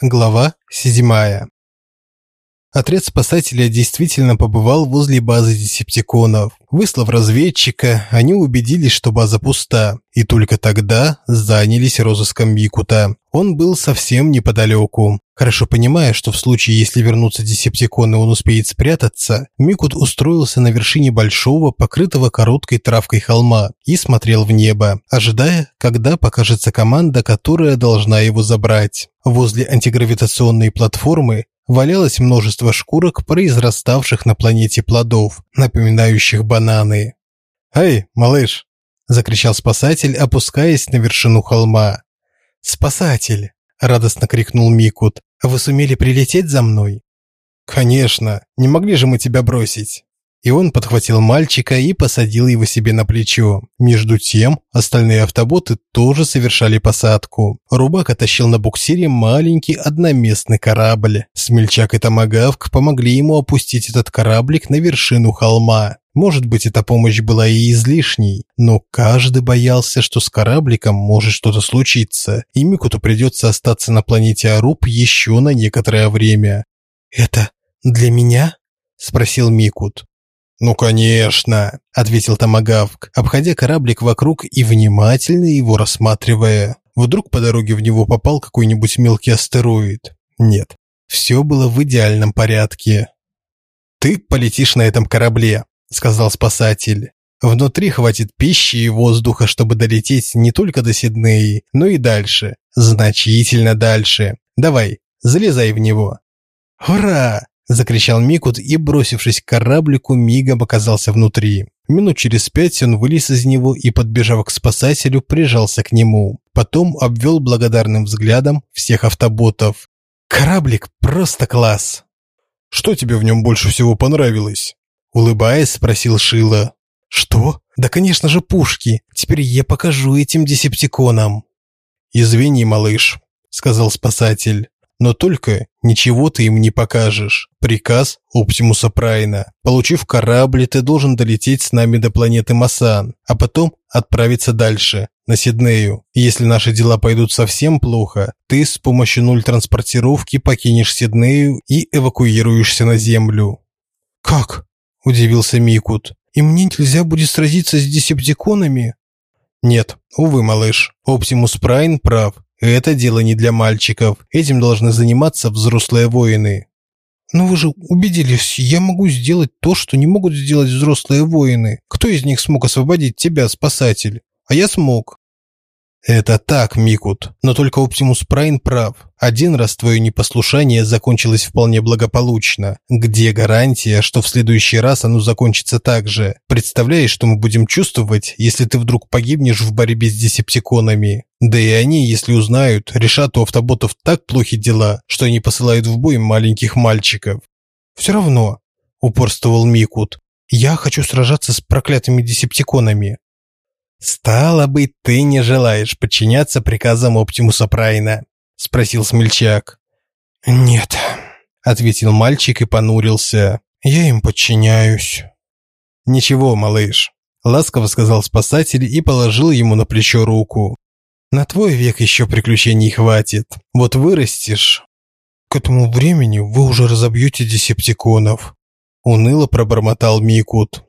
Глава 7. Отряд спасателей действительно побывал возле базы десептиконов. Выслав разведчика, они убедились, что база пуста, и только тогда занялись розыском Микута. Он был совсем неподалеку. Хорошо понимая, что в случае, если вернутся десептиконы, он успеет спрятаться, Микут устроился на вершине большого, покрытого короткой травкой холма и смотрел в небо, ожидая, когда покажется команда, которая должна его забрать. Возле антигравитационной платформы валялось множество шкурок произраставших на планете плодов, напоминающих бананы. «Эй, малыш!» – закричал спасатель, опускаясь на вершину холма. «Спасатель!» – радостно крикнул Микут. «Вы сумели прилететь за мной?» «Конечно! Не могли же мы тебя бросить!» И он подхватил мальчика и посадил его себе на плечо. Между тем, остальные автоботы тоже совершали посадку. Рубака тащил на буксире маленький одноместный корабль. Смельчак и Томагавк помогли ему опустить этот кораблик на вершину холма. Может быть, эта помощь была и излишней, но каждый боялся, что с корабликом может что-то случиться, и Микуту придется остаться на планете Аруб еще на некоторое время. «Это для меня?» – спросил Микут. «Ну, конечно», – ответил Томагавк, обходя кораблик вокруг и внимательно его рассматривая. Вдруг по дороге в него попал какой-нибудь мелкий астероид. Нет, все было в идеальном порядке. «Ты полетишь на этом корабле», – сказал спасатель. «Внутри хватит пищи и воздуха, чтобы долететь не только до Сиднеи, но и дальше. Значительно дальше. Давай, залезай в него». «Ура!» Закричал Микут и, бросившись к кораблику, мигом оказался внутри. Минут через пять он вылез из него и, подбежав к спасателю, прижался к нему. Потом обвел благодарным взглядом всех автоботов. «Кораблик просто класс!» «Что тебе в нем больше всего понравилось?» Улыбаясь, спросил Шила. «Что? Да, конечно же, пушки. Теперь я покажу этим десептиконам». «Извини, малыш», — сказал спасатель. Но только ничего ты им не покажешь. Приказ Оптимуса Прайна. Получив корабль, ты должен долететь с нами до планеты Масан, а потом отправиться дальше, на Сиднею. если наши дела пойдут совсем плохо, ты с помощью нуль транспортировки покинешь Сиднею и эвакуируешься на Землю. Как? удивился Микут. И мне нельзя будет сразиться с десептиконами? Нет, увы, малыш. Оптимус Прайн прав. Это дело не для мальчиков. Этим должны заниматься взрослые воины. Но вы же убедились, я могу сделать то, что не могут сделать взрослые воины. Кто из них смог освободить тебя, спасатель? А я смог. Это так, Микут, но только Оптимус Прайн прав. Один раз твое непослушание закончилось вполне благополучно. Где гарантия, что в следующий раз оно закончится так же? Представляешь, что мы будем чувствовать, если ты вдруг погибнешь в борьбе с десептиконами? Да и они, если узнают, решат у автоботов так плохи дела, что они посылают в бой маленьких мальчиков. Все равно, упорствовал Микут. Я хочу сражаться с проклятыми десептиконами. «Стало быть, ты не желаешь подчиняться приказам Оптимуса Прайна?» – спросил Смельчак. «Нет», – ответил мальчик и понурился. «Я им подчиняюсь». «Ничего, малыш», – ласково сказал спасатель и положил ему на плечо руку. «На твой век еще приключений хватит. Вот вырастешь». «К этому времени вы уже разобьете десептиконов», – уныло пробормотал Микут.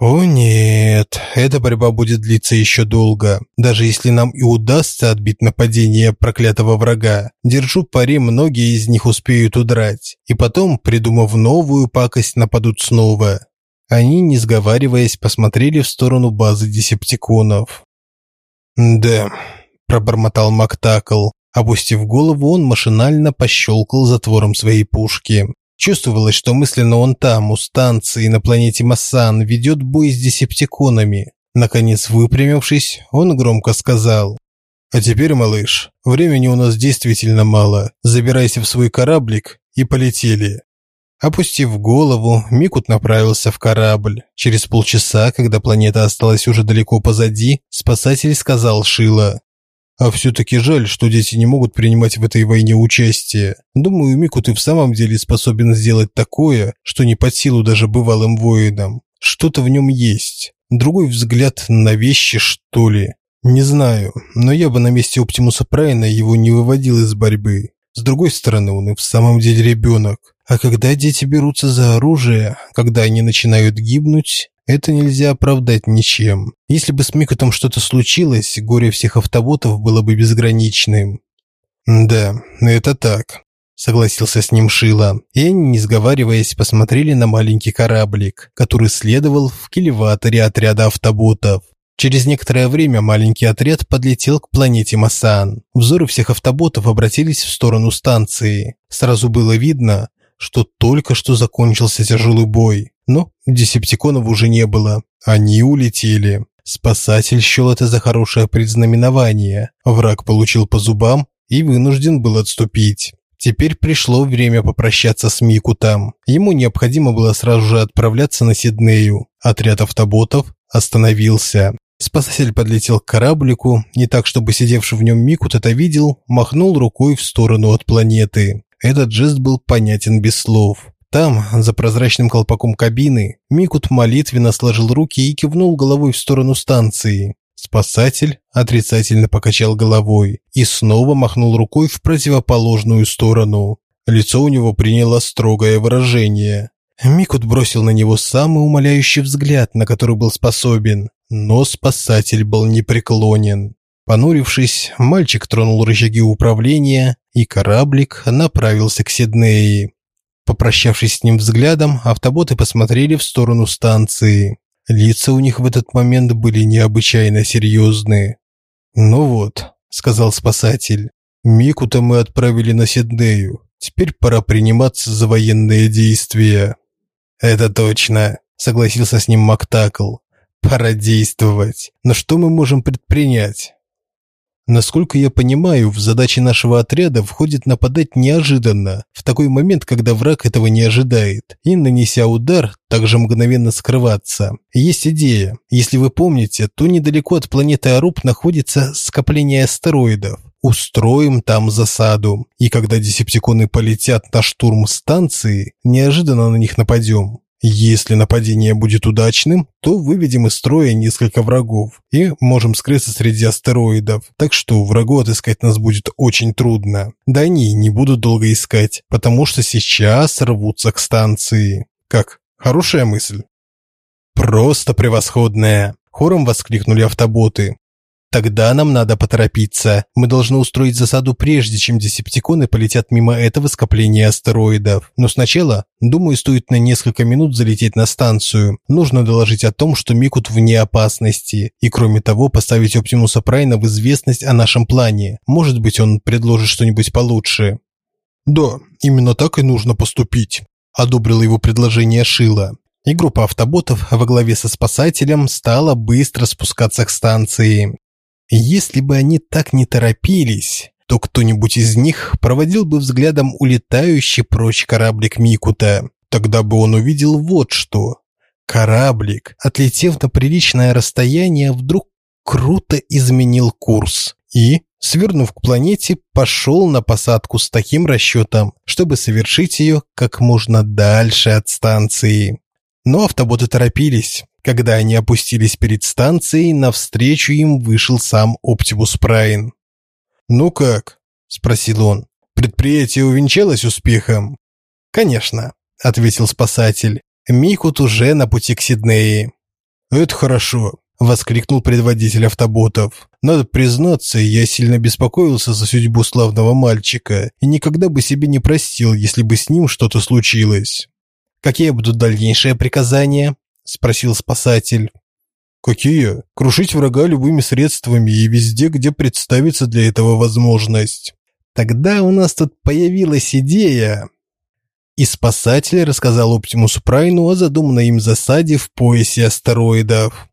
О нет, эта борьба будет длиться еще долго. Даже если нам и удастся отбить нападение проклятого врага, держу пари, многие из них успеют удрать. И потом, придумав новую пакость, нападут снова. Они, не сговариваясь, посмотрели в сторону базы десептиконов. «Да», – пробормотал Мактакл. Опустив голову, он машинально пощелкал затвором своей пушки. Чувствовалось, что мысленно он там, у станции на планете Массан, ведет бой с десептиконами. Наконец, выпрямившись, он громко сказал: "А теперь, малыш, времени у нас действительно мало. Забирайся в свой кораблик и полетели". Опустив голову, Микут направился в корабль. Через полчаса, когда планета осталась уже далеко позади, спасатель сказал Шила: а все-таки жаль, что дети не могут принимать в этой войне участие. Думаю, Мику ты в самом деле способен сделать такое, что не под силу даже бывалым воинам. Что-то в нем есть. Другой взгляд на вещи, что ли. Не знаю, но я бы на месте Оптимуса Прайна его не выводил из борьбы. С другой стороны, он и в самом деле ребенок. А когда дети берутся за оружие, когда они начинают гибнуть, это нельзя оправдать ничем. Если бы с Микотом что-то случилось, горе всех автоботов было бы безграничным. Да, это так, согласился с ним Шила. И они, не сговариваясь, посмотрели на маленький кораблик, который следовал в кильваторе отряда автоботов. Через некоторое время маленький отряд подлетел к планете Масан. Взоры всех автоботов обратились в сторону станции. Сразу было видно, что только что закончился тяжелый бой. Но десептиконов уже не было. Они улетели. Спасатель счел это за хорошее предзнаменование. Враг получил по зубам и вынужден был отступить. Теперь пришло время попрощаться с Микутом. Ему необходимо было сразу же отправляться на Сиднею. Отряд автоботов остановился. Спасатель подлетел к кораблику, не так, чтобы сидевший в нем Микут это видел, махнул рукой в сторону от планеты. Этот жест был понятен без слов. Там, за прозрачным колпаком кабины, Микут молитвенно сложил руки и кивнул головой в сторону станции. Спасатель отрицательно покачал головой и снова махнул рукой в противоположную сторону. Лицо у него приняло строгое выражение. Микут бросил на него самый умоляющий взгляд, на который был способен. Но спасатель был непреклонен. Понурившись, мальчик тронул рычаги управления, и кораблик направился к Сиднеи. Попрощавшись с ним взглядом, автоботы посмотрели в сторону станции. Лица у них в этот момент были необычайно серьезные. «Ну вот», — сказал спасатель, — «Мику-то мы отправили на Сиднею. Теперь пора приниматься за военные действия». «Это точно», — согласился с ним Мактакл. Пора действовать. Но что мы можем предпринять? Насколько я понимаю, в задачи нашего отряда входит нападать неожиданно, в такой момент, когда враг этого не ожидает, и, нанеся удар, также мгновенно скрываться. Есть идея. Если вы помните, то недалеко от планеты Аруб находится скопление астероидов. Устроим там засаду, и когда десептиконы полетят на штурм станции, неожиданно на них нападем. Если нападение будет удачным, то выведем из строя несколько врагов и можем скрыться среди астероидов. Так что врагу отыскать нас будет очень трудно. Да они не будут долго искать, потому что сейчас рвутся к станции. Как? Хорошая мысль? Просто превосходная. Хором воскликнули автоботы. Тогда нам надо поторопиться. Мы должны устроить засаду прежде, чем десептиконы полетят мимо этого скопления астероидов. Но сначала, думаю, стоит на несколько минут залететь на станцию. Нужно доложить о том, что Микут вне опасности. И кроме того, поставить Оптимуса Прайна в известность о нашем плане. Может быть, он предложит что-нибудь получше. Да, именно так и нужно поступить, одобрил его предложение Шила. И группа автоботов во главе со спасателем стала быстро спускаться к станции. Если бы они так не торопились, то кто-нибудь из них проводил бы взглядом улетающий прочь кораблик Микута. Тогда бы он увидел вот что. Кораблик, отлетев на приличное расстояние, вдруг круто изменил курс и, свернув к планете, пошел на посадку с таким расчетом, чтобы совершить ее как можно дальше от станции. Но автоботы торопились. Когда они опустились перед станцией, навстречу им вышел сам Оптимус Прайн. «Ну как?» – спросил он. «Предприятие увенчалось успехом?» «Конечно», – ответил спасатель. «Микут уже на пути к Сиднеи». «Это хорошо», – воскликнул предводитель автоботов. «Надо признаться, я сильно беспокоился за судьбу славного мальчика и никогда бы себе не простил, если бы с ним что-то случилось». «Какие будут дальнейшие приказания?» Спросил спасатель. Какие? Крушить врага любыми средствами и везде, где представится для этого возможность. Тогда у нас тут появилась идея. И спасатель рассказал Оптимусу Прайну о задуманной им засаде в поясе астероидов.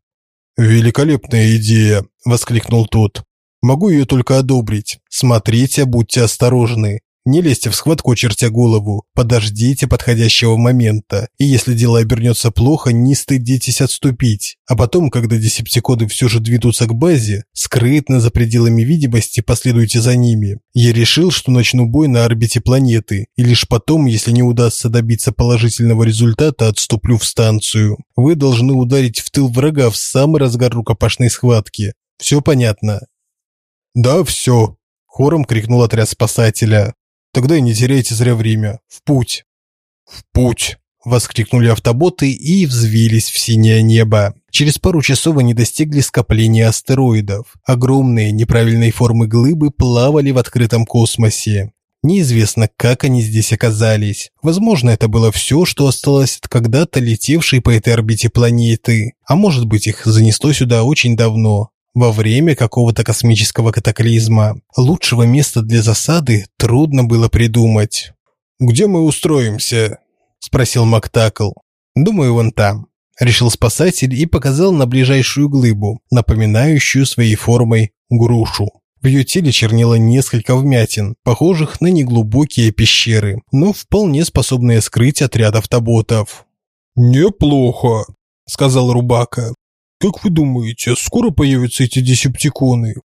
«Великолепная идея!» – воскликнул тот. «Могу ее только одобрить. Смотрите, будьте осторожны. Не лезьте в схватку, чертя голову. Подождите подходящего момента. И если дело обернется плохо, не стыдитесь отступить. А потом, когда десептиконы все же двинутся к базе, скрытно за пределами видимости последуйте за ними. Я решил, что начну бой на орбите планеты, и лишь потом, если не удастся добиться положительного результата, отступлю в станцию. Вы должны ударить в тыл врага в самый разгар рукопашной схватки. Все понятно? Да, все. Хором крикнул отряд спасателя. Тогда и не теряйте зря время. В путь!» «В путь!» – воскликнули автоботы и взвились в синее небо. Через пару часов они достигли скопления астероидов. Огромные неправильной формы глыбы плавали в открытом космосе. Неизвестно, как они здесь оказались. Возможно, это было все, что осталось от когда-то летевшей по этой орбите планеты. А может быть, их занесло сюда очень давно, во время какого-то космического катаклизма. Лучшего места для засады трудно было придумать. «Где мы устроимся?» – спросил Мактакл. «Думаю, вон там», – решил спасатель и показал на ближайшую глыбу, напоминающую своей формой грушу. В ее теле чернело несколько вмятин, похожих на неглубокие пещеры, но вполне способные скрыть отряд автоботов. «Неплохо», – сказал Рубака. «Как вы думаете, скоро появятся эти десептиконы?»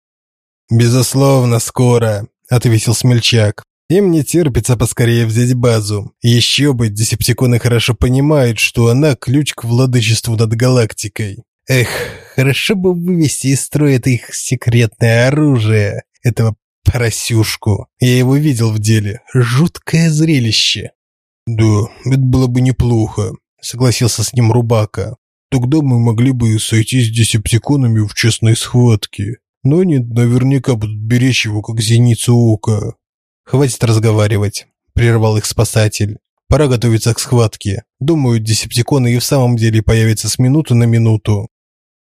«Безусловно, скоро», – ответил Смельчак. Им не терпится поскорее взять базу. Еще бы, десептиконы хорошо понимают, что она ключ к владычеству над галактикой. Эх, хорошо бы вывести из строя это их секретное оружие, этого поросюшку. Я его видел в деле. Жуткое зрелище. Да, это было бы неплохо, согласился с ним Рубака. Тогда мы могли бы сойтись с десептиконами в честной схватке. Но они наверняка будут беречь его, как зеницу ока. «Хватит разговаривать», – прервал их спасатель. «Пора готовиться к схватке. Думаю, десептиконы и в самом деле появятся с минуты на минуту».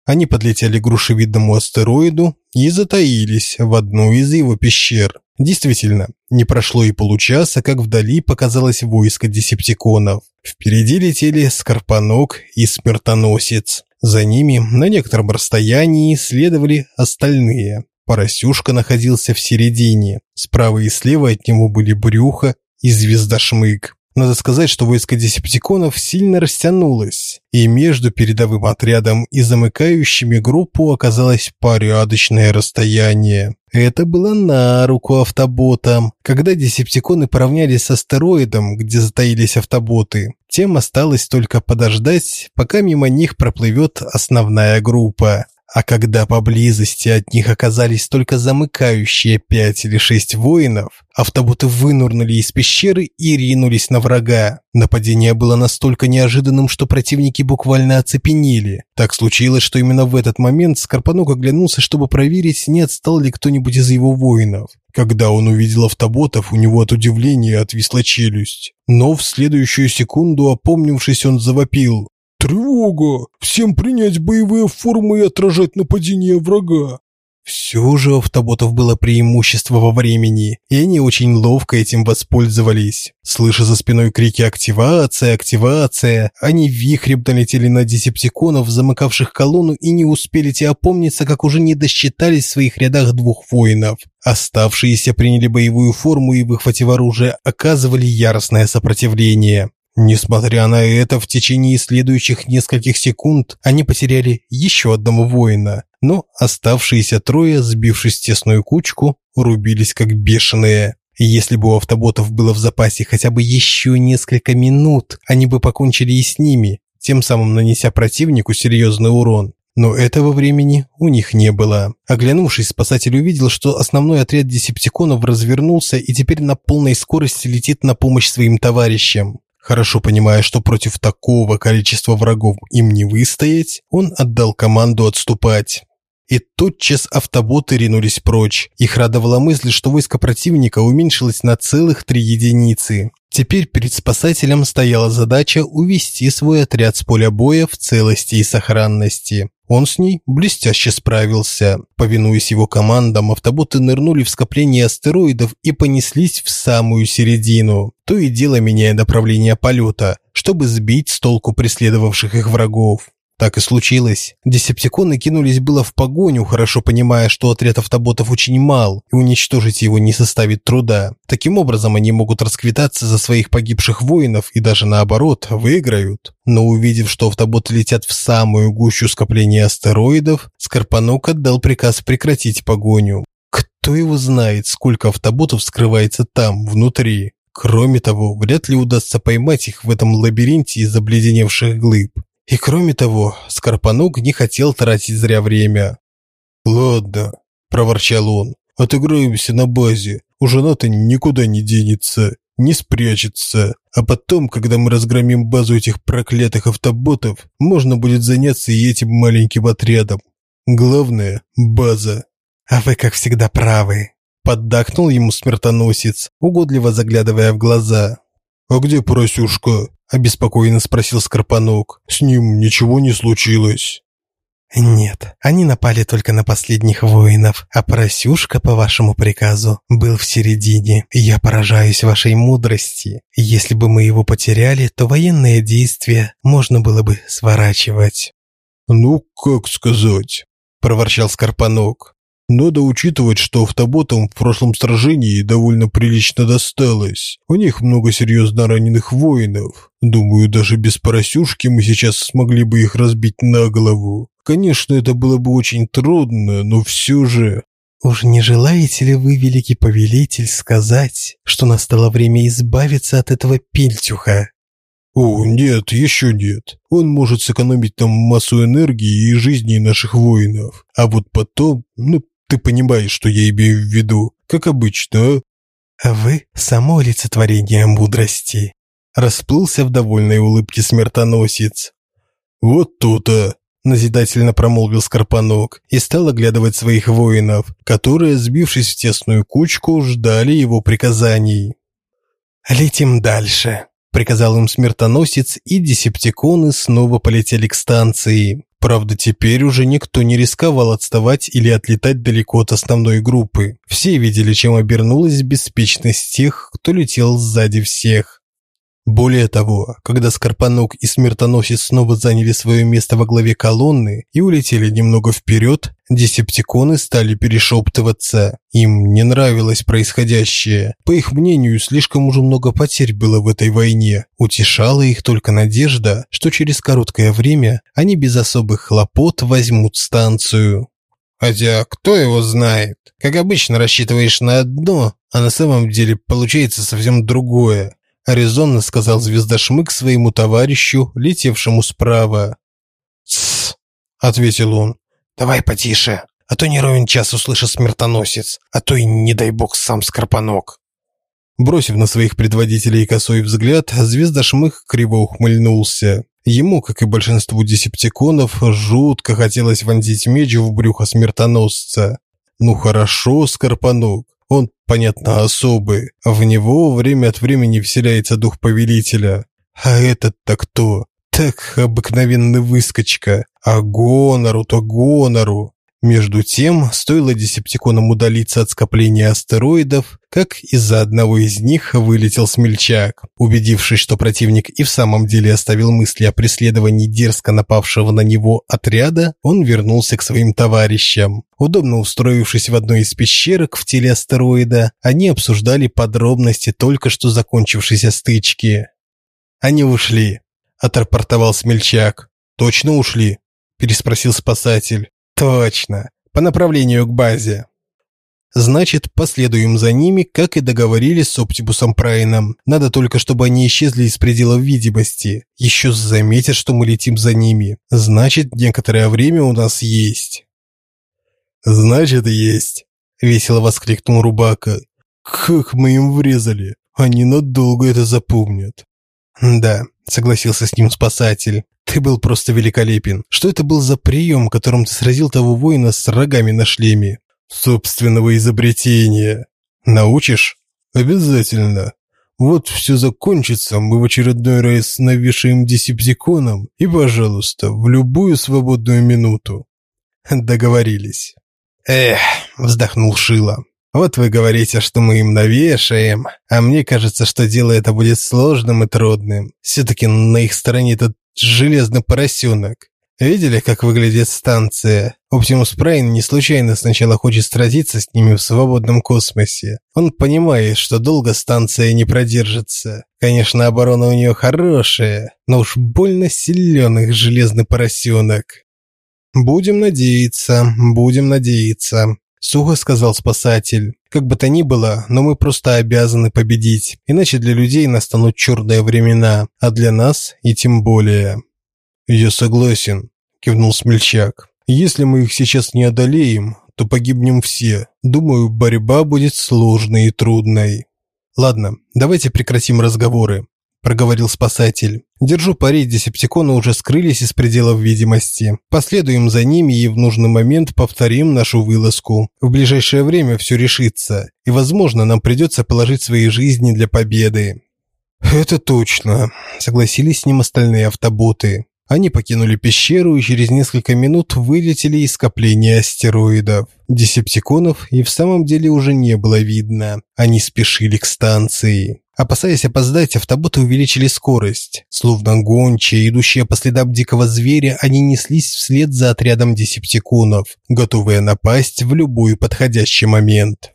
Они подлетели к грушевидному астероиду и затаились в одну из его пещер. Действительно, не прошло и получаса, как вдали показалось войско десептиконов. Впереди летели Скорпанок и Смертоносец. За ними на некотором расстоянии следовали остальные. Поросюшка находился в середине. Справа и слева от него были брюхо и звездошмык. Надо сказать, что войско десептиконов сильно растянулось, и между передовым отрядом и замыкающими группу оказалось порядочное расстояние. Это было на руку автоботам. Когда десептиконы поравнялись с астероидом, где затаились автоботы, тем осталось только подождать, пока мимо них проплывет основная группа. А когда поблизости от них оказались только замыкающие пять или шесть воинов, автоботы вынурнули из пещеры и ринулись на врага. Нападение было настолько неожиданным, что противники буквально оцепенели. Так случилось, что именно в этот момент Скорпанок оглянулся, чтобы проверить, не отстал ли кто-нибудь из его воинов. Когда он увидел автоботов, у него от удивления отвисла челюсть. Но в следующую секунду, опомнившись, он завопил. Тревога! Всем принять боевые формы и отражать нападение врага. Все же у автоботов было преимущество во времени, и они очень ловко этим воспользовались. Слыша за спиной крики «Активация! Активация!», они вихрем долетели на десептиконов, замыкавших колонну, и не успели те опомниться, как уже не досчитались в своих рядах двух воинов. Оставшиеся приняли боевую форму и, выхватив оружие, оказывали яростное сопротивление. Несмотря на это, в течение следующих нескольких секунд они потеряли еще одного воина, но оставшиеся трое, сбившись в тесную кучку, рубились как бешеные. Если бы у автоботов было в запасе хотя бы еще несколько минут, они бы покончили и с ними, тем самым нанеся противнику серьезный урон. Но этого времени у них не было. Оглянувшись, спасатель увидел, что основной отряд десептиконов развернулся и теперь на полной скорости летит на помощь своим товарищам. Хорошо понимая, что против такого количества врагов им не выстоять, он отдал команду отступать. И тотчас автоботы ринулись прочь. Их радовала мысль, что войско противника уменьшилось на целых три единицы. Теперь перед спасателем стояла задача увести свой отряд с поля боя в целости и сохранности. Он с ней блестяще справился. Повинуясь его командам, автоботы нырнули в скопление астероидов и понеслись в самую середину, то и дело меняя направление полета, чтобы сбить с толку преследовавших их врагов. Так и случилось. Десептиконы кинулись было в погоню, хорошо понимая, что отряд автоботов очень мал, и уничтожить его не составит труда. Таким образом, они могут расквитаться за своих погибших воинов и даже наоборот, выиграют. Но увидев, что автоботы летят в самую гущу скопления астероидов, Скорпанок отдал приказ прекратить погоню. Кто его знает, сколько автоботов скрывается там, внутри. Кроме того, вряд ли удастся поймать их в этом лабиринте из обледеневших глыб. И кроме того, Скорпанук не хотел тратить зря время. «Ладно», – проворчал он, Отыграемся на базе. Уже НАТО никуда не денется, не спрячется. А потом, когда мы разгромим базу этих проклятых автоботов, можно будет заняться и этим маленьким отрядом. Главное – база. А вы, как всегда, правы. Поддакнул ему смертоносец, угодливо заглядывая в глаза. «А где Поросюшка?» – обеспокоенно спросил Скорпанок. «С ним ничего не случилось?» «Нет, они напали только на последних воинов, а Поросюшка, по вашему приказу, был в середине. Я поражаюсь вашей мудрости. Если бы мы его потеряли, то военные действия можно было бы сворачивать». «Ну, как сказать?» – проворчал Скорпанок. Надо учитывать, что автоботам в прошлом сражении довольно прилично досталось. У них много серьезно раненых воинов. Думаю, даже без поросюшки мы сейчас смогли бы их разбить на голову. Конечно, это было бы очень трудно, но все же... Уж не желаете ли вы, великий повелитель, сказать, что настало время избавиться от этого пельтюха? О, нет, еще нет. Он может сэкономить нам массу энергии и жизни наших воинов. А вот потом, ну, ты понимаешь, что я имею в виду, как обычно, а? Вы само олицетворение мудрости. Расплылся в довольной улыбке смертоносец. Вот то-то, назидательно промолвил Скорпанок и стал оглядывать своих воинов, которые, сбившись в тесную кучку, ждали его приказаний. «Летим дальше», – приказал им смертоносец, и десептиконы снова полетели к станции. Правда, теперь уже никто не рисковал отставать или отлетать далеко от основной группы. Все видели, чем обернулась беспечность тех, кто летел сзади всех. Более того, когда Скорпанок и Смертоносец снова заняли свое место во главе колонны и улетели немного вперед, десептиконы стали перешептываться. Им не нравилось происходящее. По их мнению, слишком уже много потерь было в этой войне. Утешала их только надежда, что через короткое время они без особых хлопот возьмут станцию. Хотя, кто его знает? Как обычно, рассчитываешь на одно, а на самом деле получается совсем другое резонно сказал звездошмык своему товарищу, летевшему справа. «Тссс», — ответил он. «Давай потише, а то не ровен час услышит смертоносец, а то и, не дай бог, сам Скорпанок». Бросив на своих предводителей косой взгляд, звездошмых криво ухмыльнулся. Ему, как и большинству десептиконов, жутко хотелось вонзить меч в брюхо смертоносца. Ну хорошо, Скорпанок, он, понятно, особый. В него время от времени вселяется дух повелителя. А этот-то кто? Так обыкновенный выскочка. А гонору-то гонору. Между тем, стоило десептиконам удалиться от скопления астероидов, как из-за одного из них вылетел смельчак. Убедившись, что противник и в самом деле оставил мысли о преследовании дерзко напавшего на него отряда, он вернулся к своим товарищам. Удобно устроившись в одной из пещерок в теле астероида, они обсуждали подробности только что закончившейся стычки. «Они ушли», – отрапортовал смельчак. «Точно ушли?» – переспросил спасатель. Точно, по направлению к базе. Значит, последуем за ними, как и договорились с Оптибусом Прайном. Надо только, чтобы они исчезли из пределов видимости. Еще заметят, что мы летим за ними. Значит, некоторое время у нас есть. Значит, есть, весело воскликнул Рубака. Как мы им врезали. Они надолго это запомнят. Да, согласился с ним спасатель. Ты был просто великолепен. Что это был за прием, которым ты сразил того воина с рогами на шлеме? Собственного изобретения. Научишь? Обязательно. Вот все закончится, мы в очередной раз навешаем десептиконом и, пожалуйста, в любую свободную минуту. Договорились. Эх, вздохнул Шила. Вот вы говорите, что мы им навешаем, а мне кажется, что дело это будет сложным и трудным. Все-таки на их стороне этот железный поросенок. Видели, как выглядит станция? Оптимус Прайн не случайно сначала хочет сразиться с ними в свободном космосе. Он понимает, что долго станция не продержится. Конечно, оборона у нее хорошая, но уж больно силен их железный поросенок. «Будем надеяться, будем надеяться», – сухо сказал спасатель. «Как бы то ни было, но мы просто обязаны победить, иначе для людей настанут черные времена, а для нас и тем более». «Я согласен», – кивнул Смельчак. «Если мы их сейчас не одолеем, то погибнем все. Думаю, борьба будет сложной и трудной. Ладно, давайте прекратим разговоры, проговорил спасатель. Держу пари, десептиконы уже скрылись из пределов видимости. Последуем за ними и в нужный момент повторим нашу вылазку. В ближайшее время все решится, и, возможно, нам придется положить свои жизни для победы. Это точно, согласились с ним остальные автоботы. Они покинули пещеру и через несколько минут вылетели из скопления астероидов. Десептиконов и в самом деле уже не было видно. Они спешили к станции. Опасаясь опоздать, автоботы увеличили скорость. Словно гончие, идущие по следам дикого зверя, они неслись вслед за отрядом десептиконов, готовые напасть в любой подходящий момент.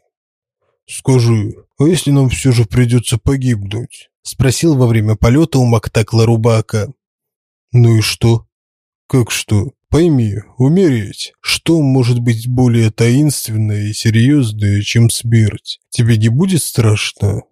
«Скажи, а если нам все же придется погибнуть?» – спросил во время полета у Мактакла Рубака. Ну и что? Как что? Пойми, умереть. Что может быть более таинственное и серьезное, чем смерть? Тебе не будет страшно?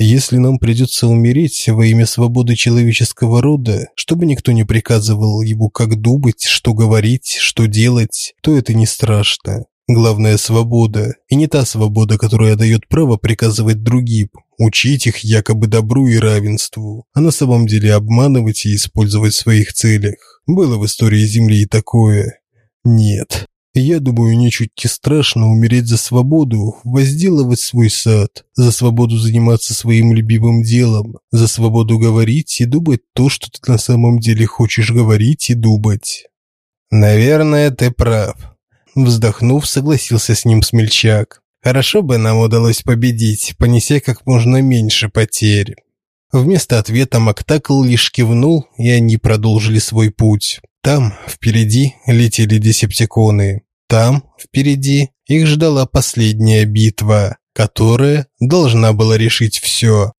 Если нам придется умереть во имя свободы человеческого рода, чтобы никто не приказывал ему, как думать, что говорить, что делать, то это не страшно. Главная свобода, и не та свобода, которая дает право приказывать другим, учить их якобы добру и равенству, а на самом деле обманывать и использовать в своих целях. Было в истории Земли и такое. Нет. Я думаю, ничуть не страшно умереть за свободу, возделывать свой сад, за свободу заниматься своим любимым делом, за свободу говорить и думать то, что ты на самом деле хочешь говорить и думать. Наверное, ты прав. Вздохнув, согласился с ним смельчак. Хорошо бы нам удалось победить, понеся как можно меньше потерь. Вместо ответа Мактакл лишь кивнул, и они продолжили свой путь. Там, впереди, летели десептиконы. Там, впереди, их ждала последняя битва, которая должна была решить все.